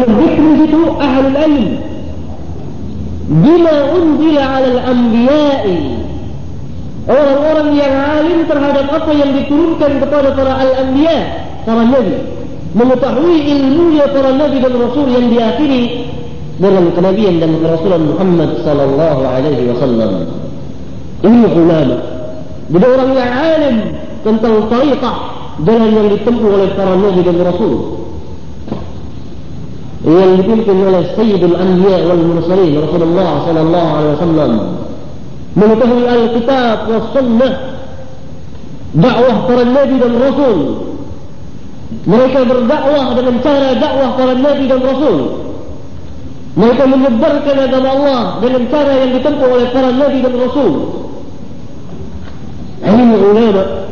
Ahlul Zikr itu Ahlul Ilm Bima unzila ala al-anbiya'i Orang-orang yang alim terhadap apa yang diturunkan kepada para al-anbiya Para nabi Mengetahui ilmunya para nabi dan rasul yang diakhiri Dalam kenabian dan kerasulan Muhammad sallallahu alaihi wasallam Ini ulama Jadi orang yang alim tentang tariqah Jalan yang ditempuh oleh para nabi dan rasul yang dipimpin oleh Sayyidul Anbiya wal Mursalin Rasulullah sallallahu alaihi wasallam. Mengetahui Alkitab dan Sunnah dakwah para nabi dan rasul. Mereka berdakwah dengan cara dakwah para nabi dan rasul. Mereka menyebarkan agama Allah dengan cara yang ditempuh oleh para nabi dan rasul. Ini ulama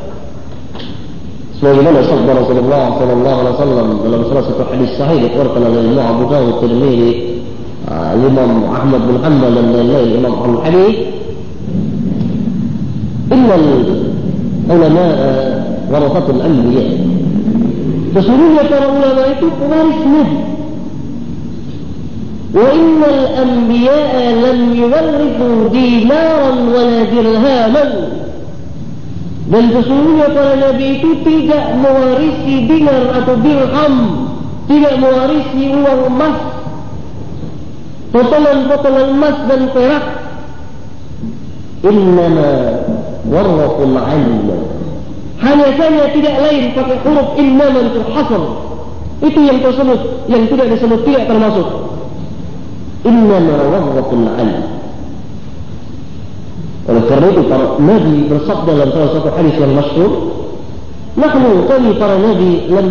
سيدنا صدق رسول الله صلى الله عليه وسلم لما خلصت الحديث صحيح يقول لنا الإمام أبو داود الترمذي آه، الإمام أحمد بن حنبل الإمام أبو الحديث. إن العلماء آه، ورثة الأنبياء sesungguhnya ترى ulama itu نبي وإن الأنبياء لم يورثوا دينارا ولا درهما Dan sesungguhnya para nabi itu tidak mewarisi dinar atau dirham, tidak mewarisi uang emas, potongan-potongan emas dan perak. Innama warratul ilm. Hanya saja tidak lain pakai huruf innama itu hasr. Itu yang tersebut, yang tidak disebut tidak termasuk. Innama warratul ilm. Oleh kerana itu para Nabi bersabda dalam salah satu hadis yang masyhur, Nahnu kami para Nabi lam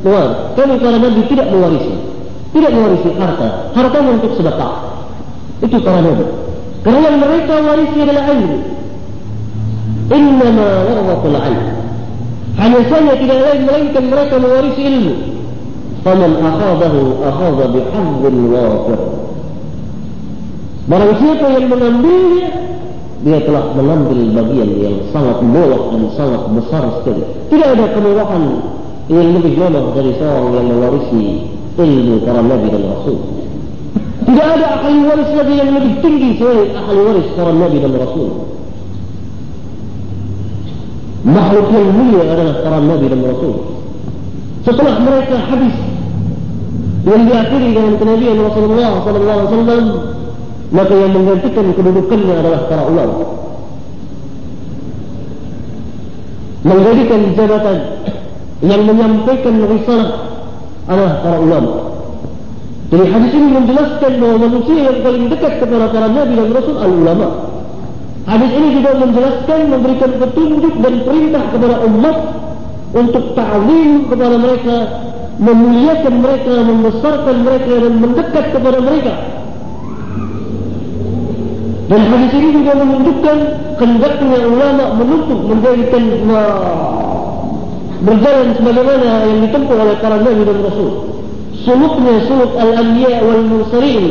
tuar, kami para Nabi tidak mewarisi, tidak mewarisi harta, harta untuk sedekah. Itu para Nabi. Kerana mereka warisi adalah ilmu. Innama warwatul ilm. Hanya saja tidak lain melainkan mereka mewarisi ilmu. Faman akhadahu akhadha bihadzin wafir. Barang siapa yang mengambilnya, dia telah mengambil bagian yang sangat molok dan sangat besar sekali. Tidak ada kemewahan yang lebih mewah dari seorang yang mewarisi ilmu para nabi dan rasul. Tidak ada ahli waris lagi yang lebih tinggi selain ahli waris para nabi dan rasul. Makhluk yang mulia adalah para nabi dan rasul. Setelah mereka habis yang diakhiri dengan kenabian Rasulullah sallallahu alaihi wasallam maka yang menggantikan kedudukannya adalah para ulama. Menjadikan jabatan yang menyampaikan risalah adalah para ulama. Jadi hadis ini menjelaskan bahawa manusia yang paling dekat kepada para nabi dan rasul adalah ulama. Hadis ini juga menjelaskan memberikan petunjuk dan perintah kepada umat untuk ta'lim kepada mereka memuliakan mereka membesarkan mereka dan mendekat kepada mereka dan hadis ini juga menunjukkan kendaknya ulama menuntut menjadikan berjalan sebagaimana yang ditempuh oleh para nabi dan rasul. Suluknya suluk al-anbiya wal mursalin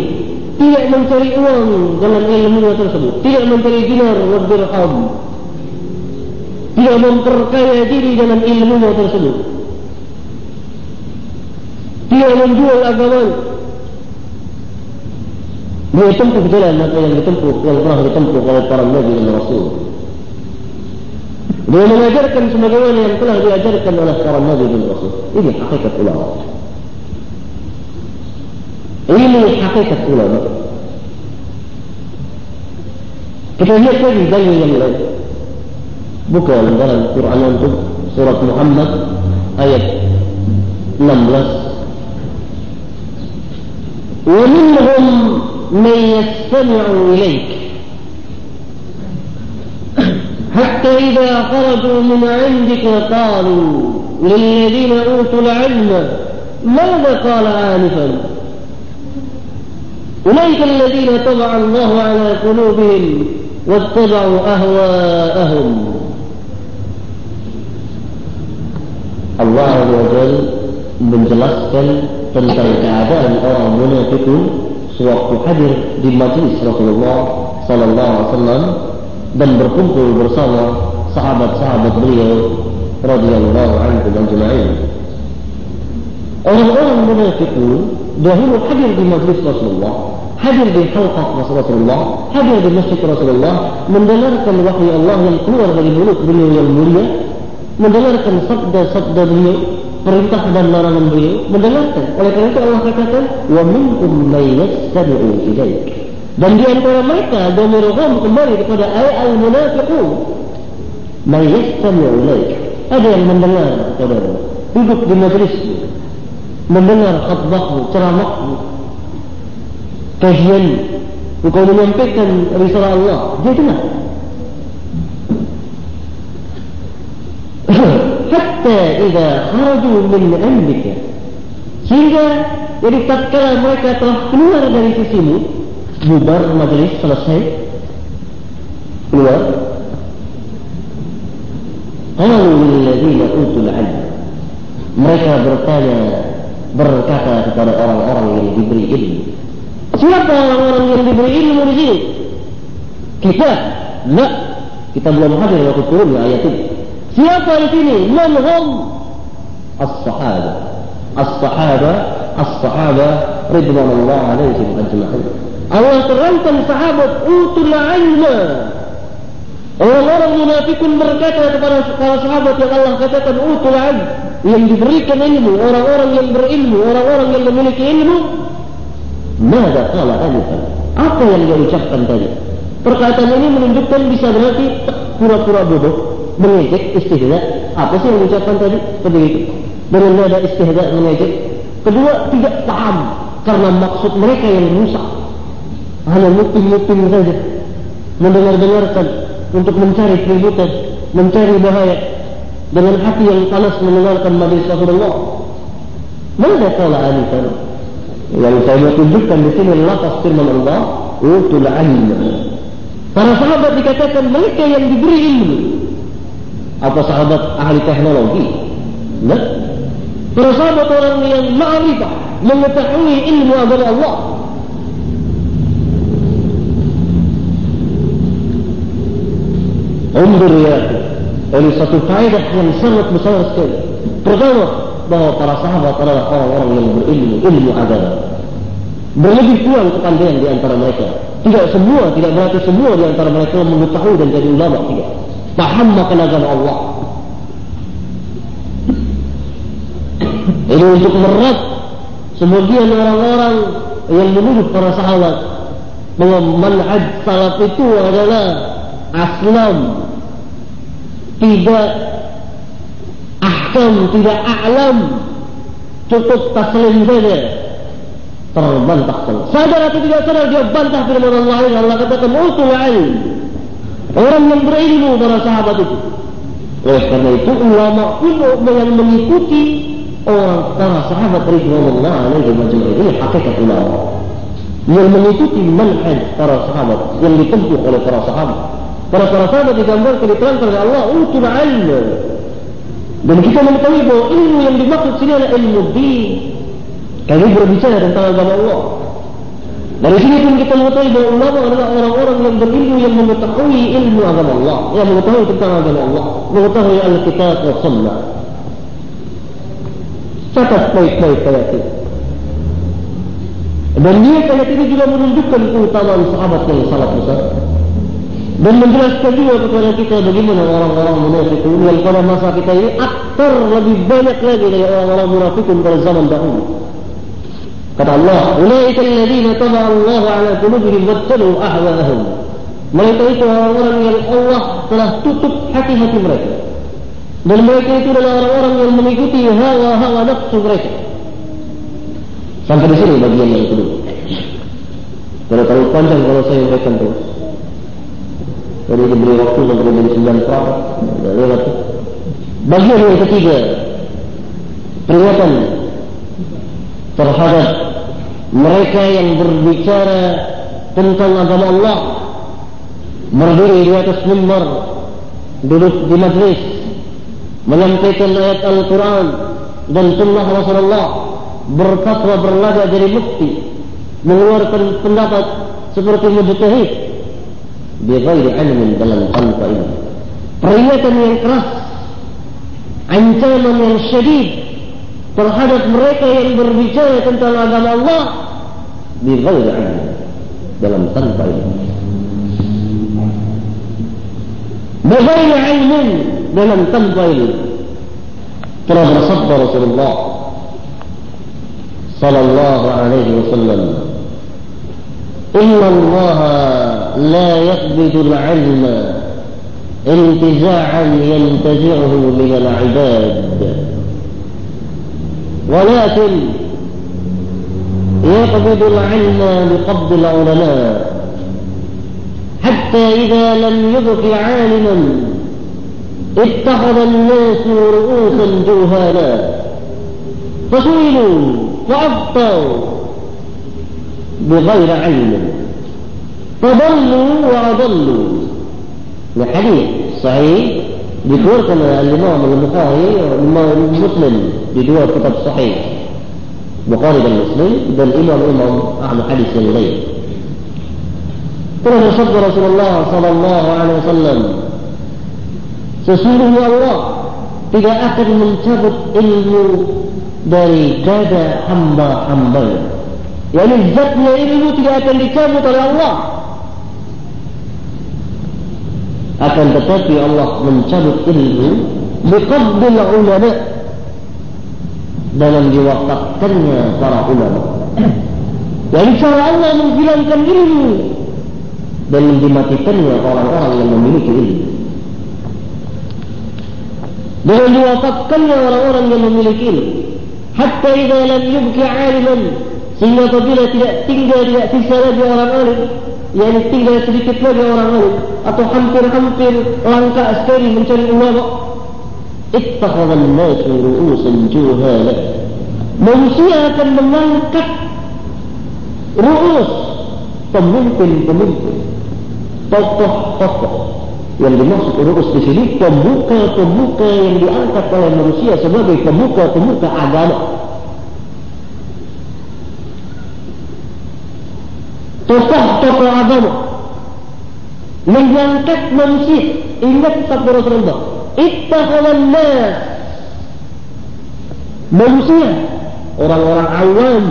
tidak mencari uang dalam ilmu tersebut, tidak mencari dinar dan dirham. Tidak memperkaya diri dalam ilmu tersebut. Tidak menjual agama jalan apa yang ditempuh yang telah ditempuh oleh para nabi dan rasul. Dia mengajarkan sebagaimana yang telah diajarkan oleh para nabi dan rasul. Ini hakikat ulama. Ini hakikat ulama. Kita lihat lagi dalil yang lain. Bukan dalam Quran untuk surat Muhammad ayat 16. ومنهم من يستمع إليك. حتى إذا خرجوا من عندك قالوا للذين أوتوا العلم ماذا قال آنفا؟ أولئك الذين طبع الله على قلوبهم واتبعوا أهواءهم. الله عز وجل menjelaskan tentang keadaan orang munafikun sewaktu hadir di majlis Rasulullah sallallahu alaihi wasallam dan berkumpul bersama sahabat-sahabat beliau radhiyallahu anhu jemaah. Orang-orang munafik itu dahulu hadir di majlis Rasulullah, hadir di halqah Rasulullah, hadir di masjid Rasulullah, mendengarkan wahyu Allah yang keluar dari mulut beliau yang mulia, mendengarkan sabda-sabda beliau, perintah dan larangan beliau, mendengarkan. Oleh kerana itu Allah katakan, wa minkum may yastami'u ilaik. Dan di antara mereka domirohum kembali kepada ayat al-munafiqun. May yastami'u ilaik. Ada yang mendengar saudara, duduk di majlis mendengar khutbahmu, ceramahmu, kajian, engkau menyampaikan risalah Allah, dia dengar. Hatta idza kharaju min amrika sehingga jadi tatkala mereka telah keluar dari sisimu bubar majlis selesai keluar qalu lil ladina utul mereka bertanya berkata kepada orang-orang yang diberi ilmu. Siapa orang-orang yang diberi ilmu di sini? Kita? Tidak. Kita belum hadir waktu turun ayat ini. Siapa di sini? Man hum? As-sahaba. As-sahaba. As-sahaba. Ridwan Allah alaihim ajma'in. Allah terangkan sahabat utul ilmu. Orang-orang munafikun berkata kepada para sahabat yang Allah katakan utul ilmu yang diberikan ilmu, orang-orang yang berilmu, orang-orang yang memiliki ilmu, Mada kala alifan. Apa yang dia ucapkan tadi? Perkataan ini menunjukkan bisa berarti pura-pura bodoh, mengejek istihda. Apa sih yang diucapkan tadi? Seperti itu. Dengan nada istihda mengejek. Kedua, tidak paham karena maksud mereka yang rusak. Hanya mutim-mutim saja. Mendengar-dengarkan untuk mencari keributan, mencari bahaya, dengan hati yang panas mendengarkan majlis Rasulullah. Mana kala alifan? Yang saya tunjukkan di sini lafaz firman Allah, utul ilm. Para sahabat dikatakan mereka yang diberi ilmu. Apa sahabat ahli teknologi? Nah, para sahabat orang yang ma'rifah, mengetahui ilmu agama Allah. Umur ya, ini satu faedah yang sangat besar sekali. Pertama, bahawa para sahabat adalah orang-orang yang berilmu, ilmu agama. Berlebih kurang kepandaian di antara mereka. Tidak semua, tidak berarti semua di antara mereka mengetahui dan jadi ulama. Tidak. Paham makan agama Allah. Ini untuk merat sebagian orang-orang yang menuduh para sahabat bahawa manhaj salaf itu adalah aslam tidak ahkam, tidak a'lam cukup taslim saja. Terbantah. Sadar atau tidak sadar dia bantah firman Allah. Allah katakan utul ilm orang yang berilmu para sahabat itu. Oleh karena itu ulama itu yang mengikuti orang para sahabat Ridwanullah alaihi majma'in ini hakikat ulama. Yang mengikuti manhaj para sahabat yang ditempuh oleh para sahabat. Para para sahabat digambarkan diterangkan oleh Allah utul ilmu dan kita mengetahui bahawa ilmu yang dimaksud sini adalah ilmu di kami berbicara tentang agama Allah dari sini pun kita mengetahui bahawa ulama adalah orang-orang yang berilmu yang mengetahui ilmu agama Allah. Yang mengetahui tentang agama Allah. Mengetahui Al-Kitab wa Sunnah. Catat baik-baik ayat ini. Dan dia ayat ini juga menunjukkan keutamaan sahabat yang salah besar. Dan menjelaskan juga kepada kita bagaimana orang-orang munafik yang pada masa kita ini aktor lebih banyak lagi dari orang-orang munafik pada zaman dahulu. Kata Allah, "Ulaika alladziina taba'a Allah 'ala qulubihim wattabu ahwaahum." Mereka itu orang-orang yang Allah telah tutup hati-hati mereka. Dan mereka itu adalah orang-orang yang mengikuti hawa-hawa nafsu mereka. Sampai di sini bagian yang kedua. Kalau terlalu panjang kalau saya uraikan terus. Jadi diberi waktu sampai jam sembilan per lewat. Bagian yang ketiga, peringatan terhadap mereka yang berbicara tentang agama Allah. Berdiri di atas mimbar duduk di majlis menyampaikan ayat Al-Quran dan sunnah Rasulullah berfatwa berlada dari mufti mengeluarkan pendapat seperti mujtahid di ghairi ilmin dalam tanpa ilmu. Peringatan yang keras ancaman yang syedid terhadap mereka yang berbicara tentang agama Allah di dalam tanpa ilmu بغير علم dalam tanpa ilmu telah bersabda Rasulullah sallallahu alaihi wasallam inna Allah la yaqbidu al-'ilma intiza'an yantazi'uhu min al-'ibad ولكن يقبض العلم بقبض العلماء. حتى إذا لم يبق عالما اتخذ الناس رؤوسا جهالا فسئلوا فأبطوا بغير علم. فضلوا وأضلوا. الحديث صحيح dikeluarkan oleh Imam Al-Bukhari Imam Muslim di dua kitab sahih Bukhari dan Muslim dan imam-imam ahli hadis yang lain. Telah bersabda Rasulullah sallallahu alaihi wasallam Sesungguhnya Allah tidak akan mencabut ilmu dari dada hamba-hamba. Yani zatnya ilmu tidak akan dicabut oleh Allah. Akan tetapi Allah mencabut ilmu biqabdil ulama dalam diwakafkannya para ulama. Jadi cara Allah menghilangkan ilmu dan dimatikannya orang-orang yang memiliki ilmu. Dengan diwakafkannya orang-orang yang memiliki ilmu. Hatta idha lam yubki aliman sehingga apabila tidak tinggal tidak sisa lagi orang alim yang tinggal sedikit lagi orang alim atau hampir-hampir langkah sekali mencari ulama ittakhadhan nasu ru'usan juhala. Manusia akan mengangkat ru'us pemimpin-pemimpin. Tokoh-tokoh yang dimaksud ru'us di sini pemuka-pemuka yang diangkat oleh manusia sebagai pemuka-pemuka agama tokoh-tokoh agama. Mengangkat manusia. Ingat sabda Rasulullah. Ittahawan nas. Manusia. Orang-orang awam.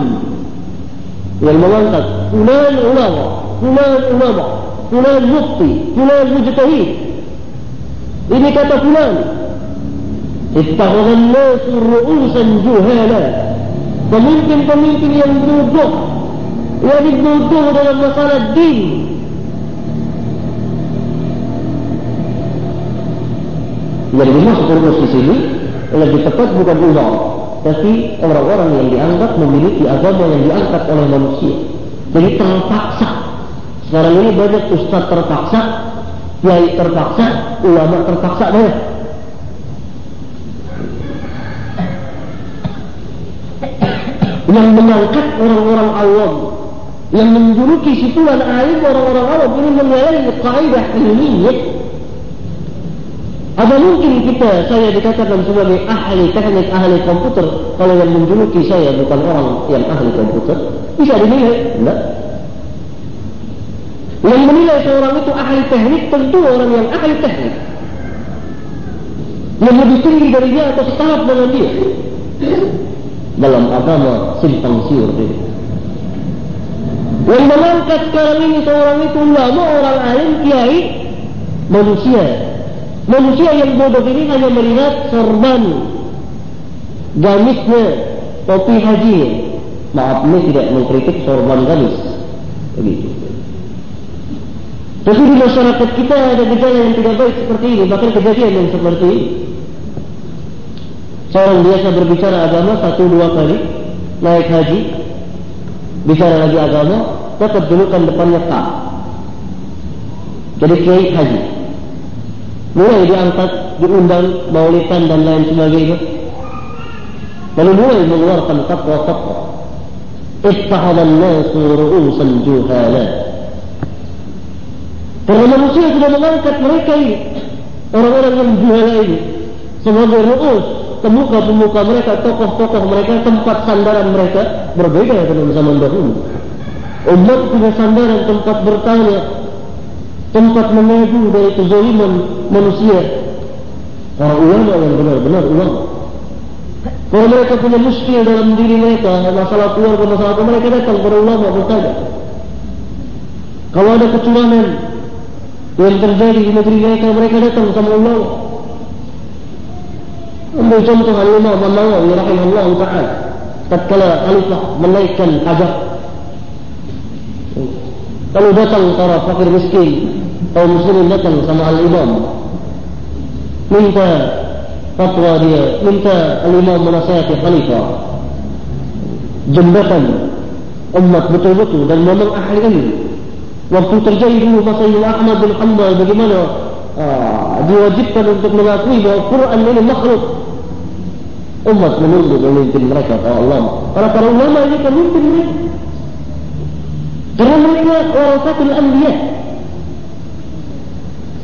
Yang mengangkat. Fulan ulama. Fulan ulama. Fulan mufti. Fulan mujtahid. Ini kata fulan. Ittahawan nas ru'usan juhala. Pemimpin-pemimpin yang bodoh yang dituduh dalam masalah din. Yang dimaksud di sini lebih tepat bukan ulama tapi orang-orang yang dianggap memiliki agama yang diangkat oleh manusia. Jadi terpaksa. Sekarang ini banyak ustaz terpaksa kiai terpaksa ulama terpaksa banyak. Yang mengangkat orang-orang awam yang menjuluki situan alim orang-orang Arab ini menyalahi kaidah ilmiah. Apa mungkin kita, saya dikatakan sebagai ahli teknik, ahli komputer, kalau yang menjuluki saya bukan orang yang ahli komputer, bisa dinilai? Tidak. Yang menilai seorang itu ahli teknik, tentu orang yang ahli teknik. Yang lebih tinggi dari dia atau setahap dengan dia. Dalam agama simpang siur ini. Yang mengangkat sekarang ini seorang itu ulama, orang alim, kiai, manusia. Manusia yang bodoh ini hanya melihat sorban, gamisnya, topi haji. Maaf, ini tidak mengkritik sorban gamis. Begitu. Tapi di masyarakat kita ada gejala yang tidak baik seperti ini, bahkan kejadian yang seperti ini. Seorang biasa berbicara agama satu dua kali, naik haji, bicara lagi agama, tetap julukan depannya tak. Jadi kiai haji. Mulai diangkat, diundang, maulitan dan lain sebagainya. Lalu mulai mengeluarkan takwa-takwa. Istahadhan nasu ru'usan juhala. Karena manusia sudah mengangkat mereka ini. Orang-orang yang juhala ini. Sebagai ru'us pemuka-pemuka mereka, tokoh-tokoh mereka, tempat sandaran mereka berbeda dengan zaman dahulu. Umat punya sandaran tempat bertanya, tempat mengadu dari kezaliman manusia. Para ulama yang benar-benar ulama. Kalau mereka punya muskil dalam diri mereka, masalah keluarga, masalah apa, mereka datang kepada ulama bertanya. Kalau ada kecurangan yang terjadi di negeri mereka, mereka datang sama ulama. Ambil contoh al-Imam Al-Nawawi rahimahullah ta'ala. Tatkala khalifah menaikkan pajak. Kalau datang para fakir miskin, kaum muslimin datang sama al-Imam. Minta fatwa dia, minta al-Imam menasihati khalifah. Jembatan umat betul-betul dan memang ahli ini. Waktu terjadi dulu masa Imam Ahmad bin Hanbal bagaimana uh, diwajibkan untuk mengakui bahawa Quran ini makhluk umat menunggu pemimpin mereka ulama. Para para ulama ini pemimpin mereka. Karena mereka satu anbiya.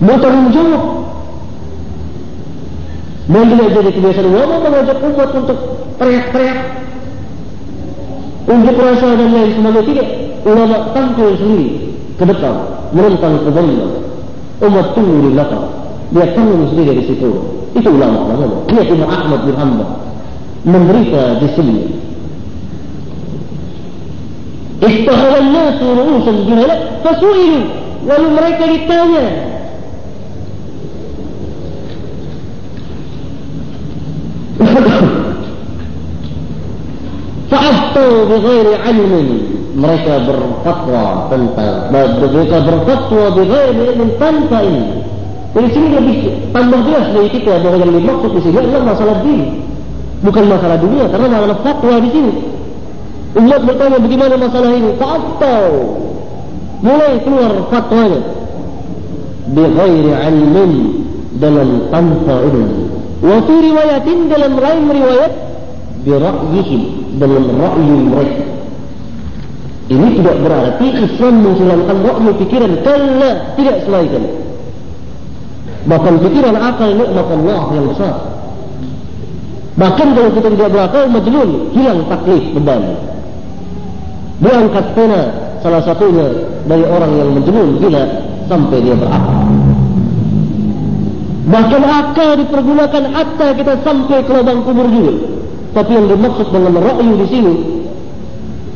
Bertanggung jawab. Tidak jadi kebiasaan ulama mengajak umat untuk teriak-teriak. Unjuk rasa dan lain sebagainya tidak. Ulama tampil sendiri ke depan. Merentang ke bawah. Umat tunggu di belakang. Dia tanggung sendiri dari situ. Itu ulama. Lihat Imam Ahmad bin Hanbal menderita di sini. Istahara nas ru'usan juhala fasu'ilu lalu mereka ditanya. Fa'aftu bighairi ilmin. Mereka berfatwa tentang mereka berfatwa bighairi ilmin tanpa ini. Jadi sini lebih tambah jelas dari kita bahawa yang dimaksud di sini adalah masalah dini bukan masalah dunia karena masalah fatwa di sini umat bertanya bagaimana masalah ini? Fatwa mulai keluar fatwanya. Bi ghairi ilmin dalam tanpa ilmu wa fi riwayatin dalam lain riwayat bi ra'yihim dalam ra'yu mereka. Ini tidak berarti Islam menghilangkan ra'yu pikiran kalla tidak selain bahkan pikiran akal nikmat Allah yang besar. Bahkan kalau kita tidak berakal, majnun, hilang taklif beban. Diangkat pena salah satunya dari orang yang majnun gila sampai dia berakal. Bahkan akal dipergunakan hatta kita sampai ke lubang kubur juga. Tapi yang dimaksud dengan ra'yu di sini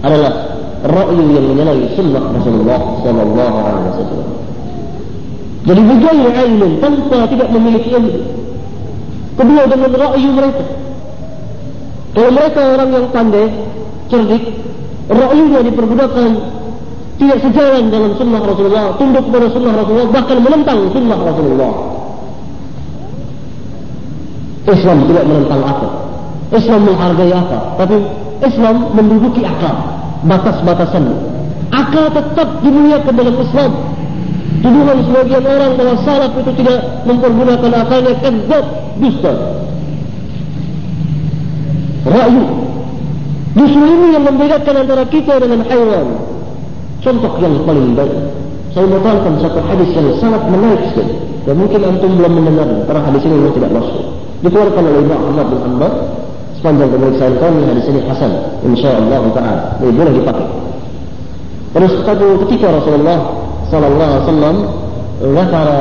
adalah ra'yu yang menyalahi sunnah Rasulullah sallallahu alaihi wasallam. Jadi bukan ilmu tanpa tidak memiliki ilmu. Kedua dengan ra'yu mereka. Kalau mereka orang yang pandai, cerdik, ra'yunya dipergunakan tidak sejalan dalam sunnah Rasulullah, tunduk kepada sunnah Rasulullah, bahkan menentang sunnah Rasulullah. Islam tidak menentang apa. Islam menghargai apa. Tapi Islam menduduki akal. Batas-batasan. Akal tetap dimuliakan dalam Islam. Tuduhan sebagian orang bahwa salaf itu tidak mempergunakan akalnya. Kedap dusta ra'yu. Justru ini yang membedakan antara kita dengan hewan. Contoh yang paling baik. Saya membatalkan satu hadis yang sangat menarik sekali. Dan mungkin antum belum mendengar karena hadis ini memang tidak masuk. Dikeluarkan oleh Imam Ahmad bin Hanbal sepanjang pemeriksaan kami hadis ini hasan insyaallah. Ini boleh dipakai. Terus satu ketika Rasulullah sallallahu alaihi wasallam zakara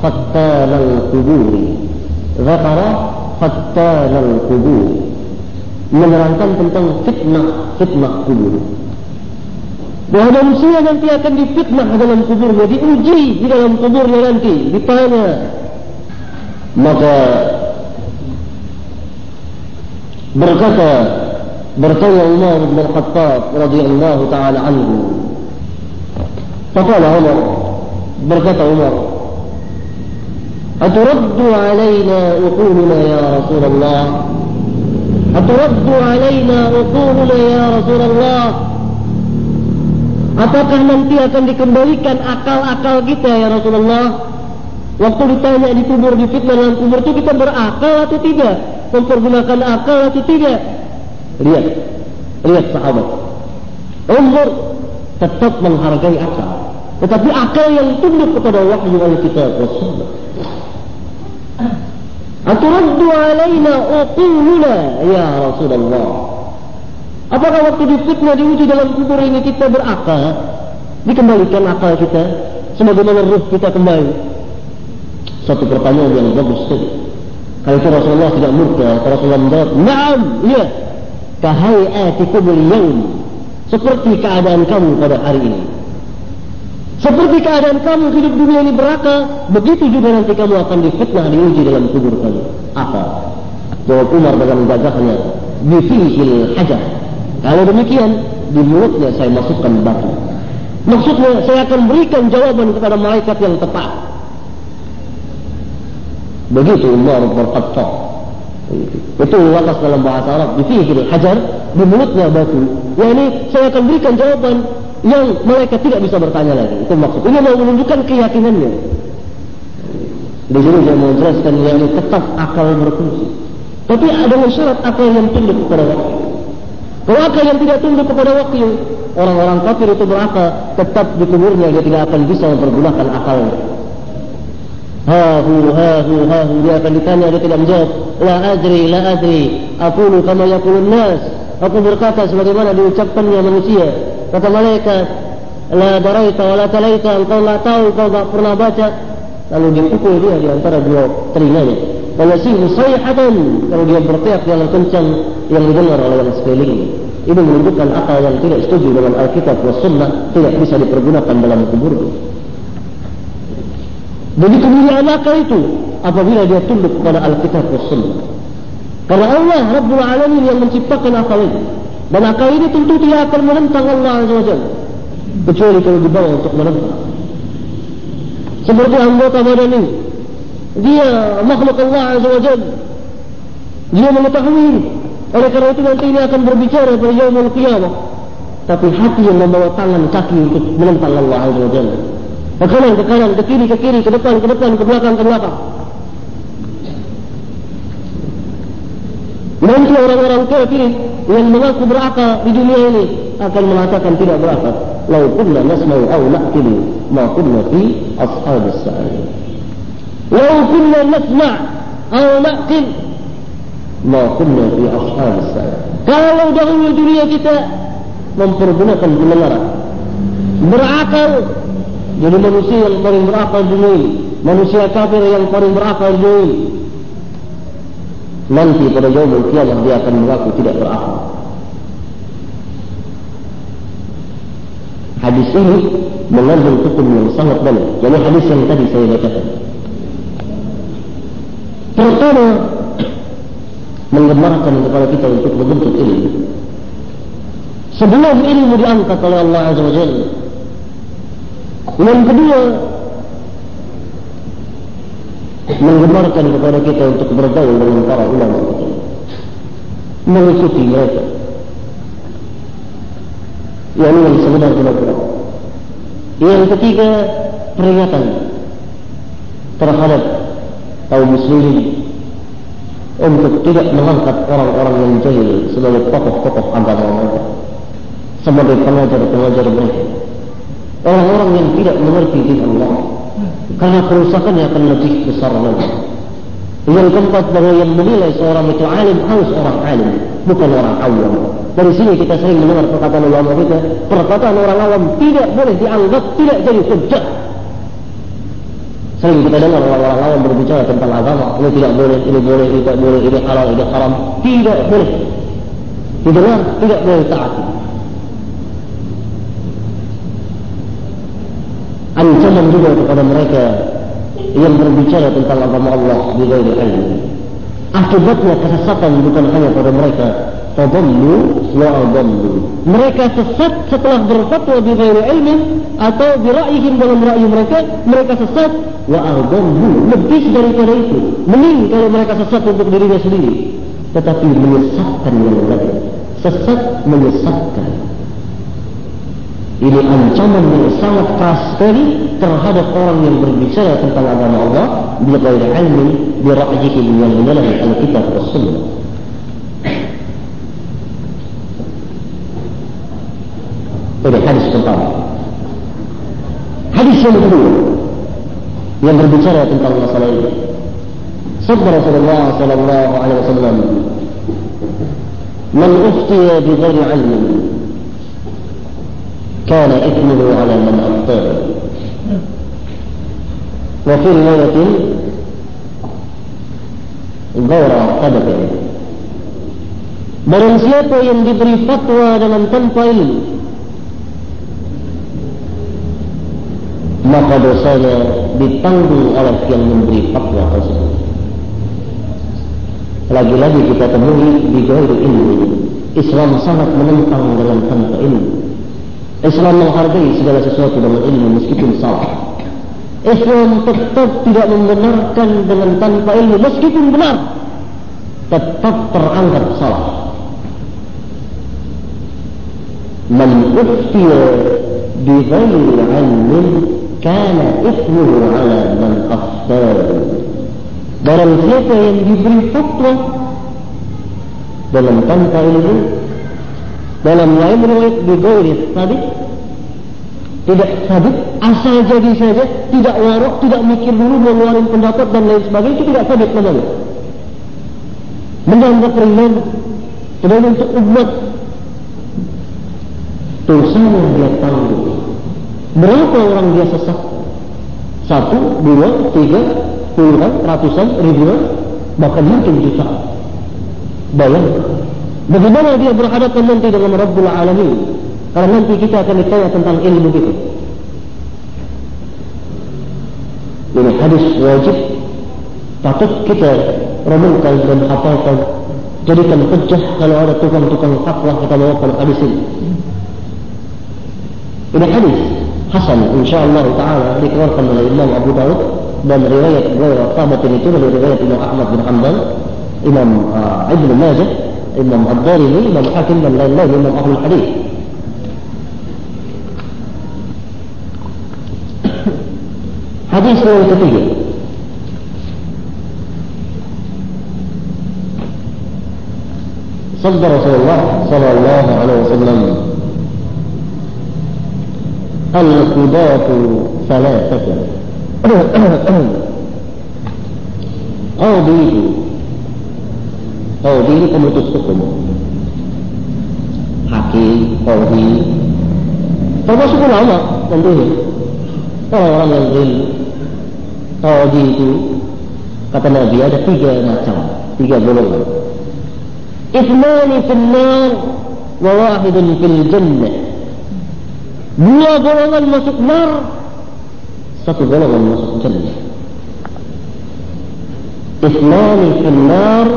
fattal al-qubur. Zakara fattal al-qubur menerangkan tentang fitnah fitnah kubur. Bahawa manusia nanti akan difitnah dalam kuburnya, diuji di dalam kuburnya nanti, ditanya. Maka berkata bertanya Umar bin Khattab radhiyallahu taala anhu. Faqala Umar berkata Umar أترد علينا أقولنا يا رسول الله أترد علينا عقولنا يا رسول الله Apakah nanti akan dikembalikan akal-akal kita ya Rasulullah? Waktu ditanya di kubur di fitnah dalam kubur itu kita berakal atau tidak? Mempergunakan akal atau tidak? Lihat. Lihat sahabat. Umur tetap menghargai akal. Tetapi akal yang tunduk kepada wahyu oleh kita. Rasulullah. Aturaddu alaina uquluna ya Rasulullah. Apakah waktu difitnah diuji dalam kubur ini kita berakal? Dikembalikan akal kita sebagaimana ruh kita kembali. Satu pertanyaan yang bagus sekali. Kalau itu Rasulullah tidak murka, Rasulullah menjawab, Naam, iya. Kahayatikumul yawm. Seperti keadaan kamu pada hari ini. Seperti keadaan kamu hidup dunia ini beraka, begitu juga nanti kamu akan difitnah, diuji dalam kubur kamu. Apa? Jawab Umar dengan gagahnya, Bifihil hajar. Kalau demikian, di mulutnya saya masukkan batu. Maksudnya, saya akan berikan jawaban kepada malaikat yang tepat. Begitu Umar berkata. Itu wakas dalam bahasa Arab. Bifihil hajar, di mulutnya batu. Ya ini, saya akan berikan jawaban yang malaikat tidak bisa bertanya lagi. Itu maksud. Ini mau menunjukkan keyakinannya. Di sini saya mau jelaskan yang ini tetap akal berfungsi. Tapi ada syarat akal yang tunduk kepada waktu. Kalau akal yang tidak tunduk kepada waktu, orang-orang kafir itu berakal tetap di kuburnya dia tidak akan bisa mempergunakan akalnya. Ha hu ha hu ha hu dia akan ditanya dia tidak menjawab. La adri la adri. Aku lu kama yakulun nas. Aku berkata sebagaimana diucapkannya manusia. Kata malaikat, la daraita wa la talaita, engkau tak tahu, engkau tak pernah baca. Lalu dipukul dia di antara dua telinganya. Kalau si musayhatan, kalau dia berteriak yang kencang yang didengar oleh orang sekeliling. Ini menunjukkan akal yang tidak setuju dengan Alkitab dan Sunnah tidak bisa dipergunakan dalam kubur. Begitu mulia akal itu apabila dia tunduk kepada Alkitab dan Sunnah. Karena Allah Rabbul Alamin yang menciptakan akal ini. Dan akal ini tentu tidak akan menentang Allah Jalla. Kecuali kalau dibawa untuk menentang. Seperti anggota badan ini. Dia makhluk Allah Azza Jalla. Dia mengetahui. Oleh kerana itu nanti ini akan berbicara pada Yawmul Qiyamah. Tapi hati yang membawa tangan kaki untuk menentang Allah Jalla. Ke kanan, ke kanan, ke kiri, ke kiri, ke depan, ke depan, ke belakang, ke belakang. Nanti orang-orang kafir yang mengaku berakal di dunia ini akan mengatakan tidak berakal. Lau kunna nasma'u aw na'qilu ma kunna fi ashabis sa'ir. Lau kunna nasma' aw na'qil ma kunna fi sa'ir. Kalau dahulu dunia kita mempergunakan pendengaran berakal jadi manusia yang paling berakal di dunia ini manusia kafir yang paling berakal di dunia ini nanti pada jauh kiamat dia akan mengaku tidak berakal. Hadis ini mengandung hukum yang sangat banyak. Jadi hadis yang tadi saya bacakan. Pertama, menggemarkan kepada kita untuk membentuk ilmu. Sebelum ilmu diangkat oleh Allah Azza wa Jalla. Yang kedua, menggemarkan kepada kita untuk bergaul dengan para ulama mengikuti mereka. Yang ini sebenarnya benar. Yang ketiga peringatan terhadap kaum muslimin untuk tidak mengangkat orang-orang yang jahil sebagai tokoh-tokoh agama mereka sebagai pengajar-pengajar mereka. Orang-orang yang tidak mengerti di Allah karena kerusakannya akan lebih besar lagi. Yang keempat bahwa yang menilai seorang itu alim harus orang alim, bukan orang awam. Dari sini kita sering mendengar perkataan ulama kita, perkataan orang awam tidak boleh dianggap tidak jadi hujah. Sering kita dengar orang-orang awam berbicara tentang agama, ini tidak boleh, ini boleh, ini tidak boleh, ini halal, ini haram, tidak boleh. Didengar, tidak boleh taat. Ancaman juga kepada mereka yang berbicara tentang agama Allah di dalam ilmu. Akibatnya kesesatan bukan hanya pada mereka, tadallu wa adallu. Mereka sesat setelah berfatwa di dalam ilmu atau dira'ihim dalam ra'yu mereka, mereka sesat wa adallu. Lebih daripada itu, mending kalau mereka sesat untuk dirinya sendiri, tetapi menyesatkan yang lain. Sesat menyesatkan. Ini ancaman yang sangat keras sekali terhadap orang yang berbicara tentang agama Allah di ghairi ilmi bi ra'yihi yang menyalahi al-kitab dan sunnah. Ini hadis pertama. Hadis yang kedua yang berbicara tentang masalah ini. Sabda Rasulullah sallallahu alaihi wasallam, "Man uftiya bi ghairi ilmi كان إثمه على من أخطأ وفي رواية Gaura sabata Barang siapa yang diberi fatwa dengan tanpa ilmu Maka dosanya ditanggung oleh yang memberi fatwa tersebut Lagi-lagi kita temui di gairi ilmu Islam sangat menentang dengan tanpa ilmu Islam menghargai segala sesuatu dengan ilmu meskipun salah. Islam tetap tidak membenarkan dengan tanpa ilmu meskipun benar. Tetap teranggap salah. Man uftiya bi ghairi ilmin kana ismuhu ala man aftar barang siapa yang diberi fatwa dalam tanpa ilmu dalam lain riwayat bi ghairi tadi tidak sabit, asal jadi saja, tidak warok, tidak mikir dulu mengeluarkan pendapat dan lain sebagainya, itu tidak sabit namanya. Menganggap ringan, kemudian untuk umat, dosa yang dia tanggung. Berapa orang dia sesat? Satu, dua, tiga, puluhan, ratusan, ribuan, bahkan mungkin juta. Bayangkan. Bagaimana dia berhadapan nanti dengan Rabbul Alamin? Kalau nanti kita akan ditanya tentang ilmu itu. Ini hadis wajib patut kita renungkan dan hafalkan jadikan pecah kalau ada tukang-tukang fatwa kita bawakan hadis ini. Ini hadis Hasan insyaallah taala dikeluarkan oleh Imam Abu Dawud dan riwayat Ghairah Tabat ini dari riwayat Imam Ahmad bin Hanbal, Imam uh, Ibn Majah, Imam Ad-Darimi, Imam Hakim dan lain-lain Imam Ahlul Hadis. Hadis yang ketiga. Sabda Rasulullah sallallahu alaihi wasallam Al-qudatu thalathatan Qadi itu Qadi itu pemutus hukum Hakim, Qadi Termasuk ulama tentunya Orang-orang yang berilmu Tawadi itu kata Nabi ada tiga macam, tiga golongan. Ismani fil nar wa wahidun fil jannah. Dua golongan masuk nar, satu golongan masuk jannah. Ismani fil nar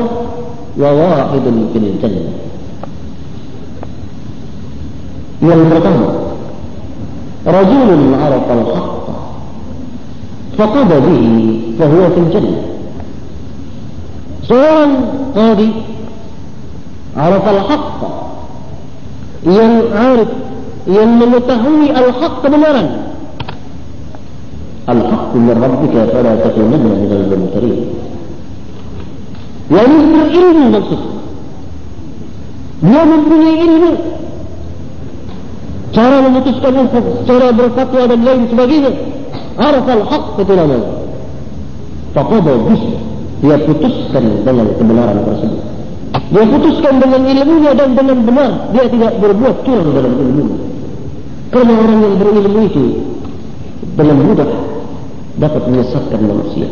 وواحد في الجنة. والمرتان رجل عرف الحق فقضى به فهو في الجنة. صورا قاضي عرف الحق. ينعرف يمن الحق بمرا الحق من ربك فلا تكونن من الممترين. Yang berilmu maksud dia mempunyai ilmu cara memutuskan hukum cara berfatwa dan lain sebagainya araf al-haq itu namanya. Faqada bis dia putuskan dengan kebenaran tersebut. Dia putuskan dengan ilmunya dan dengan benar. Dia tidak berbuat curang dalam ilmu. Kerana orang yang berilmu itu dengan mudah dapat menyesatkan manusia.